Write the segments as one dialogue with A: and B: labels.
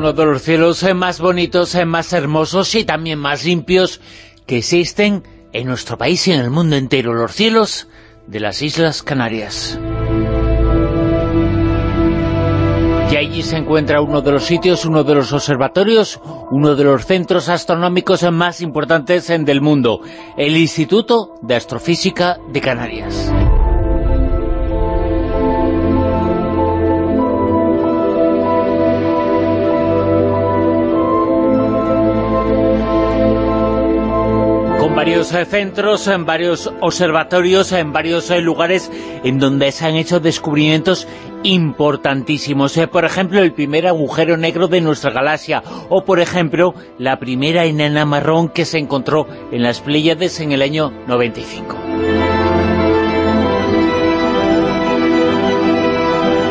A: uno de los cielos eh, más bonitos, eh, más hermosos y también más limpios que existen en nuestro país y en el mundo entero, los cielos de las Islas Canarias. Y allí se encuentra uno de los sitios, uno de los observatorios, uno de los centros astronómicos más importantes del mundo, el Instituto de Astrofísica de Canarias. Varios eh, centros, en varios observatorios, en varios eh, lugares en donde se han hecho descubrimientos importantísimos. Eh, por ejemplo, el primer agujero negro de nuestra galaxia, o por ejemplo, la primera enana marrón que se encontró en las Pléyades en el año 95.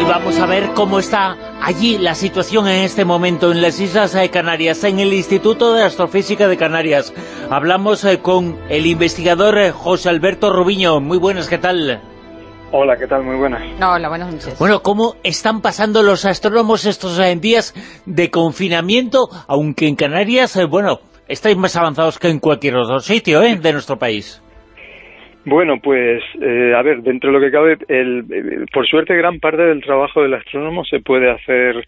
A: Y vamos a ver cómo está allí la situación en este momento en las Islas de Canarias, en el Instituto de Astrofísica de Canarias. Hablamos eh, con el investigador eh, José Alberto Rubiño. Muy buenas, ¿qué tal?
B: Hola, ¿qué tal? Muy buenas.
C: Hola, buenas noches.
A: Bueno, ¿cómo están pasando los astrónomos estos eh, días de confinamiento? Aunque en Canarias, bueno, estáis más avanzados que en cualquier otro sitio de nuestro país.
B: Bueno, pues, a ver, dentro de lo que cabe, por suerte gran parte del trabajo del astrónomo se puede hacer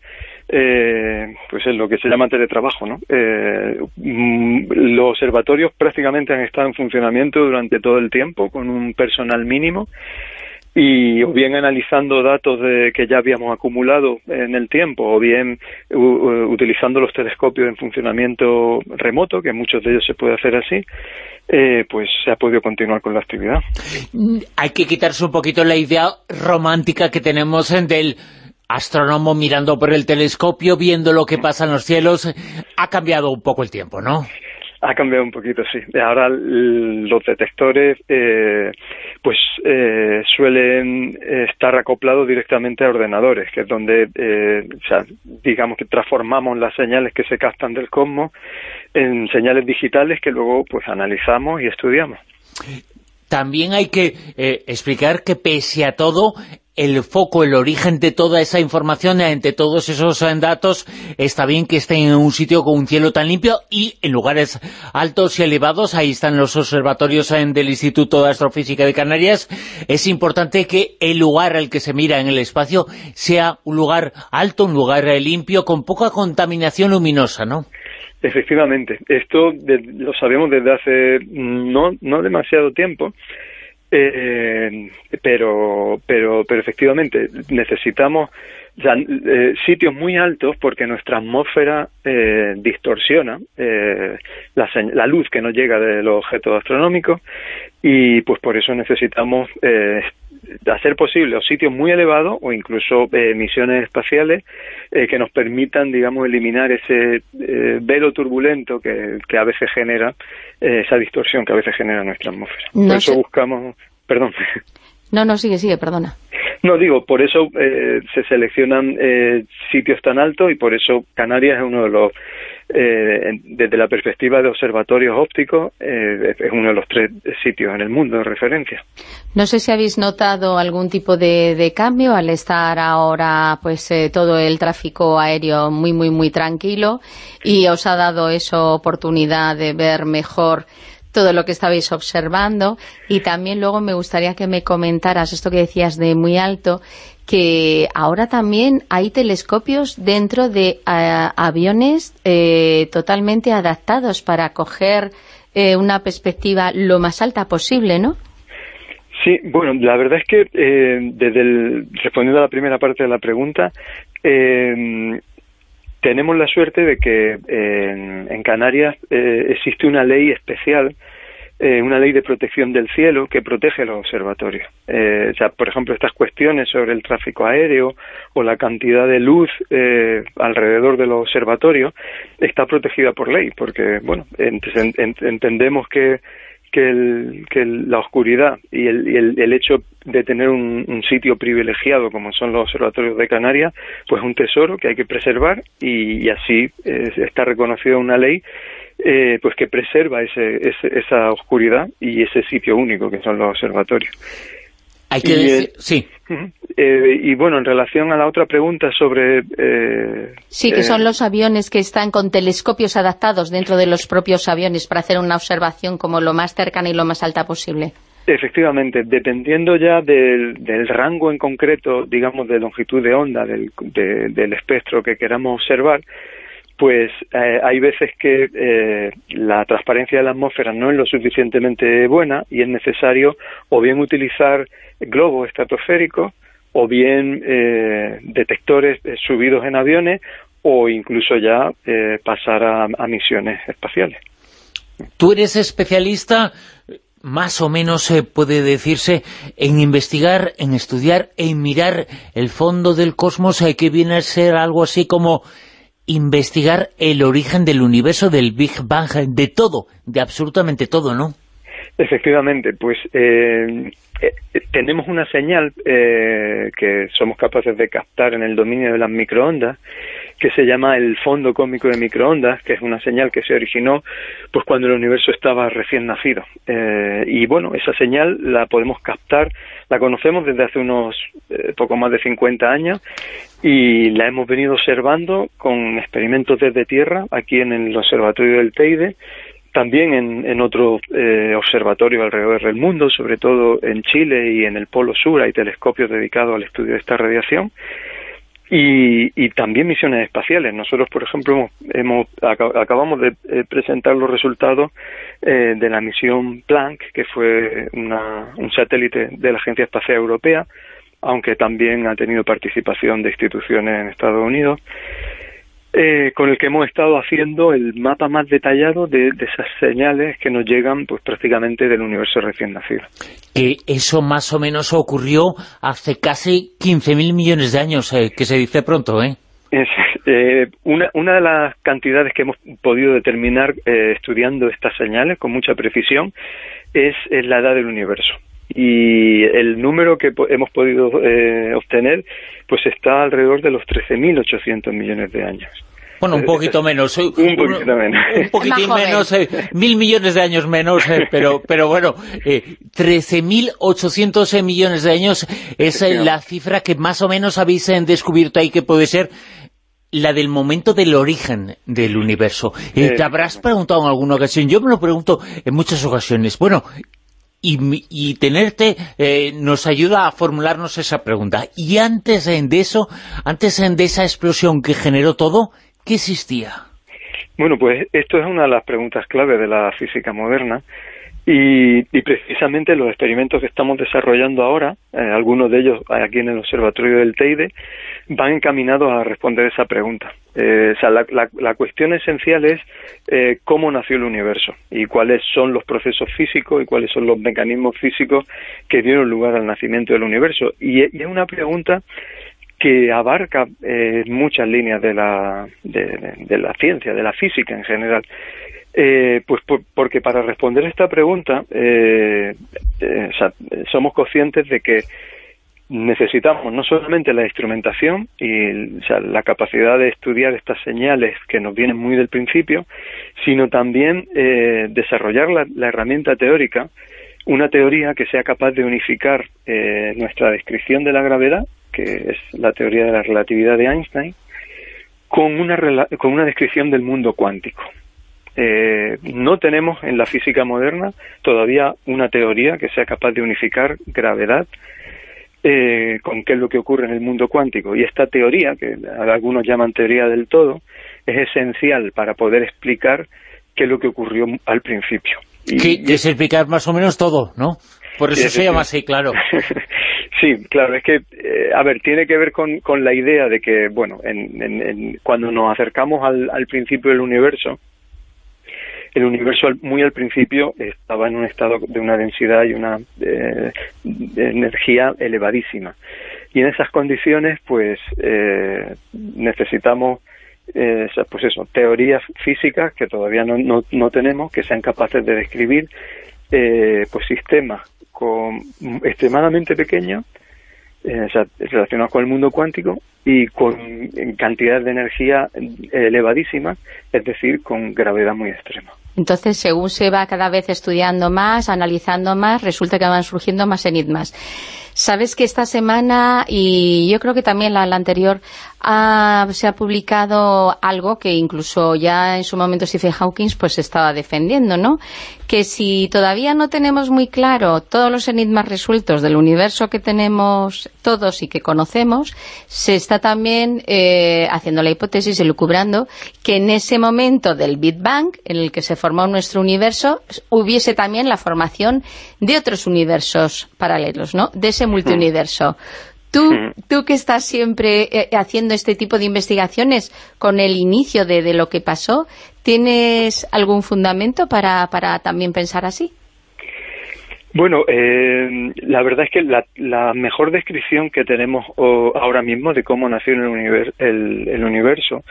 B: eh, pues en lo que se llama teletrabajo. ¿no? Eh, mm, los observatorios prácticamente han estado en funcionamiento durante todo el tiempo con un personal mínimo y o bien analizando datos de, que ya habíamos acumulado en el tiempo o bien utilizando los telescopios en funcionamiento remoto, que muchos de ellos se puede hacer así, eh, pues se ha podido continuar con la actividad.
A: Mm, hay que quitarse un poquito la idea romántica que tenemos en del astrónomo mirando por el telescopio, viendo lo que pasa en los cielos, ha cambiado un poco el tiempo, ¿no?
B: Ha cambiado un poquito, sí. Ahora los detectores eh, pues eh, suelen estar acoplados directamente a ordenadores, que es donde, eh, o sea, digamos que transformamos las señales que se captan del cosmos en señales digitales que luego pues analizamos y estudiamos.
A: También hay que explicar que pese a todo, el foco, el origen de toda esa información, de todos esos eh, datos, está bien que estén en un sitio con un cielo tan limpio y en lugares altos y elevados, ahí están los observatorios eh, del Instituto de Astrofísica de Canarias, es importante que el lugar al que se mira en el espacio sea un lugar alto, un lugar eh, limpio, con poca contaminación luminosa, ¿no?
B: Efectivamente, esto lo sabemos desde hace no, no demasiado tiempo, eh, pero, pero, pero efectivamente necesitamos eh, sitios muy altos porque nuestra atmósfera eh, distorsiona eh, la, la, luz que nos llega de los objetos astronómicos y pues por eso necesitamos eh, hacer posible sitios muy elevados o incluso eh, misiones espaciales eh, que nos permitan, digamos, eliminar ese eh, velo turbulento que, que, a veces genera, esa distorsión que a veces genera nuestra atmósfera. por eso buscamos... Perdón.
C: No, no, sigue, sigue, perdona.
B: No, digo, por eso se seleccionan sitios tan altos y por eso Canarias es uno de los eh, desde la perspectiva de observatorios ópticos, eh, es uno de los tres sitios en el mundo de referencia.
C: No sé si habéis notado algún tipo de, cambio al estar ahora pues eh, todo el tráfico aéreo muy, muy, muy tranquilo y os ha dado eso oportunidad de ver mejor todo lo que estabais observando y también luego me gustaría que me comentaras esto que decías de muy alto que ahora también hay telescopios dentro de eh, aviones eh, totalmente adaptados para coger eh, una perspectiva lo más alta posible, ¿no?
B: Sí, bueno, la verdad es que desde el, respondiendo a la primera parte de la pregunta, tenemos la suerte de que en Canarias existe una ley especial eh, una ley de protección del cielo que protege los observatorios. Eh, por ejemplo, estas cuestiones sobre el tráfico aéreo o la cantidad de luz eh, alrededor de los observatorios está protegida por ley, porque, bueno, entendemos que que, el, que la oscuridad y el, y el, hecho de tener un, un, sitio privilegiado como son los observatorios de Canarias, pues es un tesoro que hay que preservar y, así está reconocido una ley eh, pues que preserva ese, esa oscuridad y ese sitio único que son los observatorios.
A: Hay que decir, sí.
B: Eh, y bueno, en relación a la otra pregunta sobre... Eh,
C: sí, que son los aviones que están con telescopios adaptados dentro de los propios aviones para hacer una observación como lo más cercana y lo más alta posible.
B: Efectivamente, dependiendo ya del, rango en concreto, digamos, de longitud de onda del, del espectro que queramos observar, pues eh, hay veces que eh, la transparencia de la atmósfera no es lo suficientemente buena y es necesario o bien utilizar globos estratosféricos o bien eh, detectores subidos en aviones o incluso ya pasar a, misiones espaciales.
A: Tú eres especialista, más o menos puede decirse, en investigar, en estudiar, en mirar el fondo del cosmos, que viene a ser algo así como investigar el origen del universo, del Big Bang, de todo, de absolutamente todo, ¿no?
B: Efectivamente, pues eh, eh, tenemos una señal eh, que somos capaces de captar en el dominio de las microondas que se llama el fondo cósmico de microondas, que es una señal que se originó pues cuando el universo estaba recién nacido. Eh, y bueno, esa señal la podemos captar, la conocemos desde hace unos eh, poco más de 50 años y la hemos venido observando con experimentos desde Tierra, aquí en el Observatorio del Teide, también en, en otros eh, observatorios alrededor del mundo, sobre todo en Chile y en el Polo Sur. Hay telescopios dedicados al estudio de esta radiación y, también misiones espaciales. Nosotros, por ejemplo, hemos, acabamos de eh, presentar los resultados eh, de la misión Planck, que fue un satélite de la Agencia Espacial Europea, aunque también ha tenido participación de instituciones en Estados Unidos. Eh, con el que hemos estado haciendo el mapa más detallado de, esas señales que nos llegan pues prácticamente del universo recién nacido.
A: Que eso más o menos ocurrió hace casi 15.000 millones de años, eh, que se dice pronto, ¿eh?
B: Es, una, una de las cantidades que hemos podido determinar estudiando estas señales con mucha precisión es, la edad del universo y el número que hemos podido obtener pues está alrededor de los 13.800 milloes de años.
A: Bueno, un poquito menos.
B: Un poquito menos.
A: Un poquitín menos, eh, mil millones de años menos, eh, pero, pero bueno, eh, 13.800 eh, millones de años es la cifra que más o menos habéis descubierto ahí que puede ser la del momento del origen del universo. te habrás preguntado en alguna ocasión, yo me lo pregunto en muchas ocasiones, bueno, y, tenerte nos ayuda a formularnos esa pregunta. Y antes de eso, antes de esa explosión que generó todo, ¿Qué existía?
B: Bueno, pues esto es una de las preguntas clave de la física moderna y, precisamente los experimentos que estamos desarrollando ahora, eh, algunos de ellos aquí en el Observatorio del Teide, van encaminados a responder esa pregunta. Eh, o sea, la, cuestión esencial es eh, cómo nació el universo y cuáles son los procesos físicos y cuáles son los mecanismos físicos que dieron lugar al nacimiento del universo. y es una pregunta que abarca eh, muchas líneas de la, de, la ciencia, de la física en general. Eh, pues porque para responder esta pregunta eh, somos conscientes de que necesitamos no solamente la instrumentación y la capacidad de estudiar estas señales que nos vienen muy del principio, sino también desarrollar la, la, herramienta teórica, una teoría que sea capaz de unificar nuestra descripción de la gravedad que es la teoría de la relatividad de Einstein, con una, con una descripción del mundo cuántico. Eh, no tenemos en la física moderna todavía una teoría que sea capaz de unificar gravedad eh, con qué es lo que ocurre en el mundo cuántico. Y esta teoría, que algunos llaman teoría del todo, es esencial para poder explicar qué es lo que ocurrió al principio.
A: Y, es explicar más o menos todo, ¿no? Por eso se llama así, claro.
B: Sí, claro, es que, eh, a ver, tiene que ver con, con la idea de que, bueno, en, cuando nos acercamos al, al principio del universo, el universo muy al principio estaba en un estado de una densidad y una eh, energía elevadísima. Y en esas condiciones, pues, eh, necesitamos eh, pues eso, teorías físicas que todavía no, no, no tenemos, que sean capaces de describir eh, pues sistemas extremadamente pequeños eh, relacionados con el mundo cuántico y con cantidades de energía elevadísimas, es decir, con gravedad muy extrema.
C: Entonces, según se va cada vez estudiando más, analizando más, resulta que van surgiendo más enigmas. Sabes que esta semana, y yo creo que también la, anterior, se ha publicado algo que incluso ya en su momento Stephen Hawking pues estaba defendiendo, ¿no? Que si todavía no tenemos muy claro todos los enigmas resueltos del universo que tenemos todos y que conocemos, se está también eh, haciendo la hipótesis, elucubrando, que en ese momento del Big Bang, en el que se formó nuestro universo, hubiese también la formación de otros universos paralelos, ¿no? De ese multiuniverso. Tú, tú que estás siempre eh, haciendo este tipo de investigaciones con el inicio de, lo que pasó, ¿tienes algún fundamento para, para también pensar así?
B: Bueno, eh, la verdad es que la, mejor descripción que tenemos ahora mismo de cómo nació el, el, universo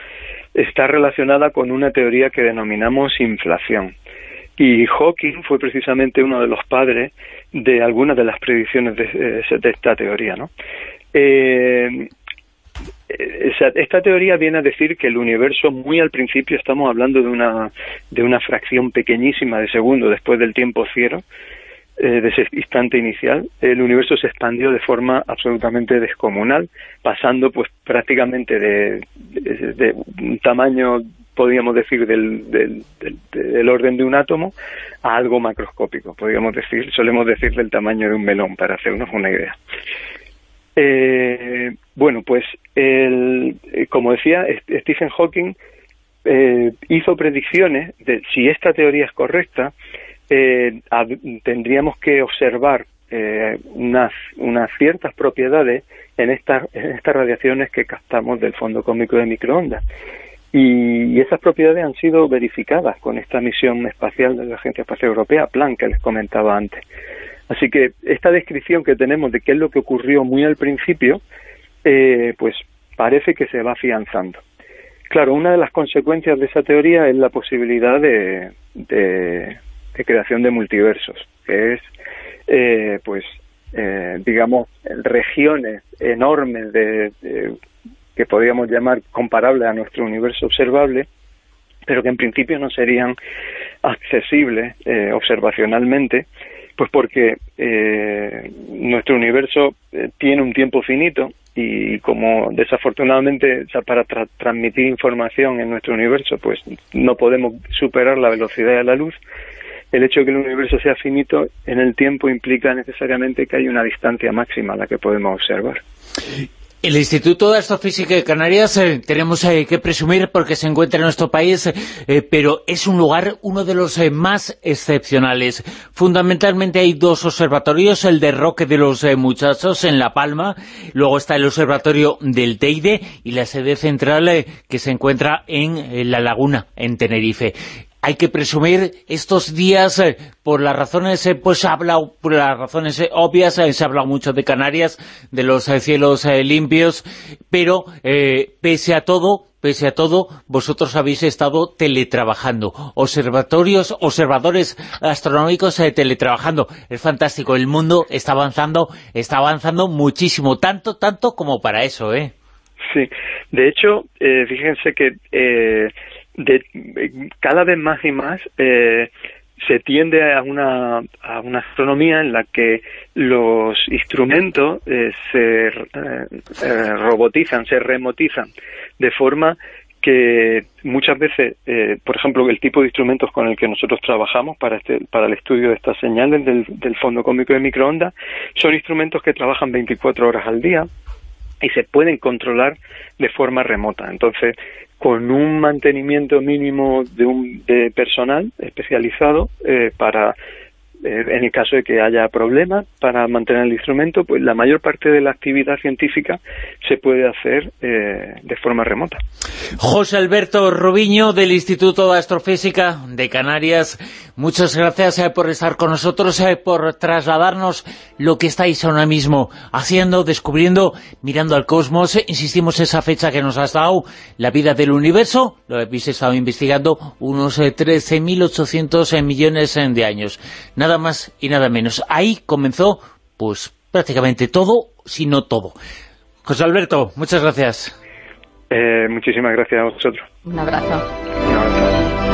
B: está relacionada con una teoría que denominamos inflación. Y Hawking fue precisamente uno de los padres de algunas de las predicciones de, eh, esta teoría. ¿no? Eh, esta teoría viene a decir que el universo muy al principio estamos hablando de una de una fracción pequeñísima de segundo después del tiempo cero eh, de ese instante inicial el universo se expandió de forma absolutamente descomunal pasando pues prácticamente de, de un tamaño podríamos decir, del, del, orden de un átomo a algo macroscópico, podríamos decir, solemos decir del tamaño de un melón, para hacernos una idea. Eh, bueno, pues, el, eh, como decía, Stephen Hawking eh, hizo predicciones de si esta teoría es correcta, tendríamos que observar unas, unas ciertas propiedades en estas, en estas radiaciones que captamos del fondo cósmico de microondas. Y, esas propiedades han sido verificadas con esta misión espacial de la Agencia Espacial Europea, PLAN, que les comentaba antes. Así que esta descripción que tenemos de qué es lo que ocurrió muy al principio, eh, pues parece que se va afianzando. Claro, una de las consecuencias de esa teoría es la posibilidad de, de, creación de multiversos, que es, eh, pues, eh, digamos, regiones enormes de, que podríamos llamar comparables a nuestro universo observable, pero que en principio no serían accesibles eh, observacionalmente, pues porque eh, nuestro universo eh, tiene un tiempo finito y como desafortunadamente para transmitir información en nuestro universo pues no podemos superar la velocidad de la luz, el hecho de que el universo sea finito en el tiempo implica necesariamente que hay una distancia máxima a la que podemos observar.
A: El Instituto de Astrofísica de Canarias eh, tenemos eh, que presumir porque se encuentra en nuestro país, eh, pero es un lugar uno de los más excepcionales. Fundamentalmente hay dos observatorios, el de Roque de los Muchachos en La Palma, luego está el observatorio del Teide y la sede central que se encuentra en La Laguna, en Tenerife hay que presumir estos días eh, por las razones, eh, pues se ha hablado, por las razones eh, obvias, se ha hablado mucho de Canarias, de los cielos limpios, pero pese a todo, pese a todo, vosotros habéis estado teletrabajando, observatorios, observadores astronómicos teletrabajando. Es fantástico, el mundo está avanzando, está avanzando muchísimo, tanto, tanto como para eso, ¿eh?
B: Sí, de hecho, fíjense que de, cada vez más y más eh, se tiende a una, a una astronomía en la que los instrumentos eh, se eh, robotizan, se remotizan, de forma que muchas veces, por ejemplo, el tipo de instrumentos con el que nosotros trabajamos para, este, para el estudio de estas señales del, del fondo cómico de microondas, son instrumentos que trabajan 24 horas al día, y se pueden controlar de forma remota. Entonces, con un mantenimiento mínimo de un de personal especializado eh, para en el caso de que haya problemas para mantener el instrumento, pues la mayor parte de la actividad científica se puede hacer eh, de forma remota.
A: José Alberto Rubiño, del Instituto de Astrofísica de Canarias, muchas gracias eh, por estar con nosotros, por trasladarnos lo que estáis ahora mismo haciendo, descubriendo, mirando al cosmos. Insistimos esa fecha que nos has dado, la vida del universo, lo habéis estado investigando, unos 13.800 millones de años nada más y nada menos. Ahí comenzó, pues, prácticamente todo, si no todo. José Alberto, muchas gracias.
B: Eh, muchísimas gracias a vosotros.
C: Un abrazo. Un abrazo.